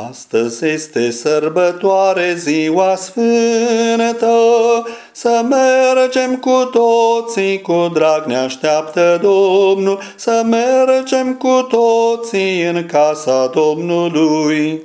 Astăzi este sărbătoare ziua sfântă, să mergem cu toții, cu drag ne așteaptă Domnul, să mergem cu toții în casa Domnului.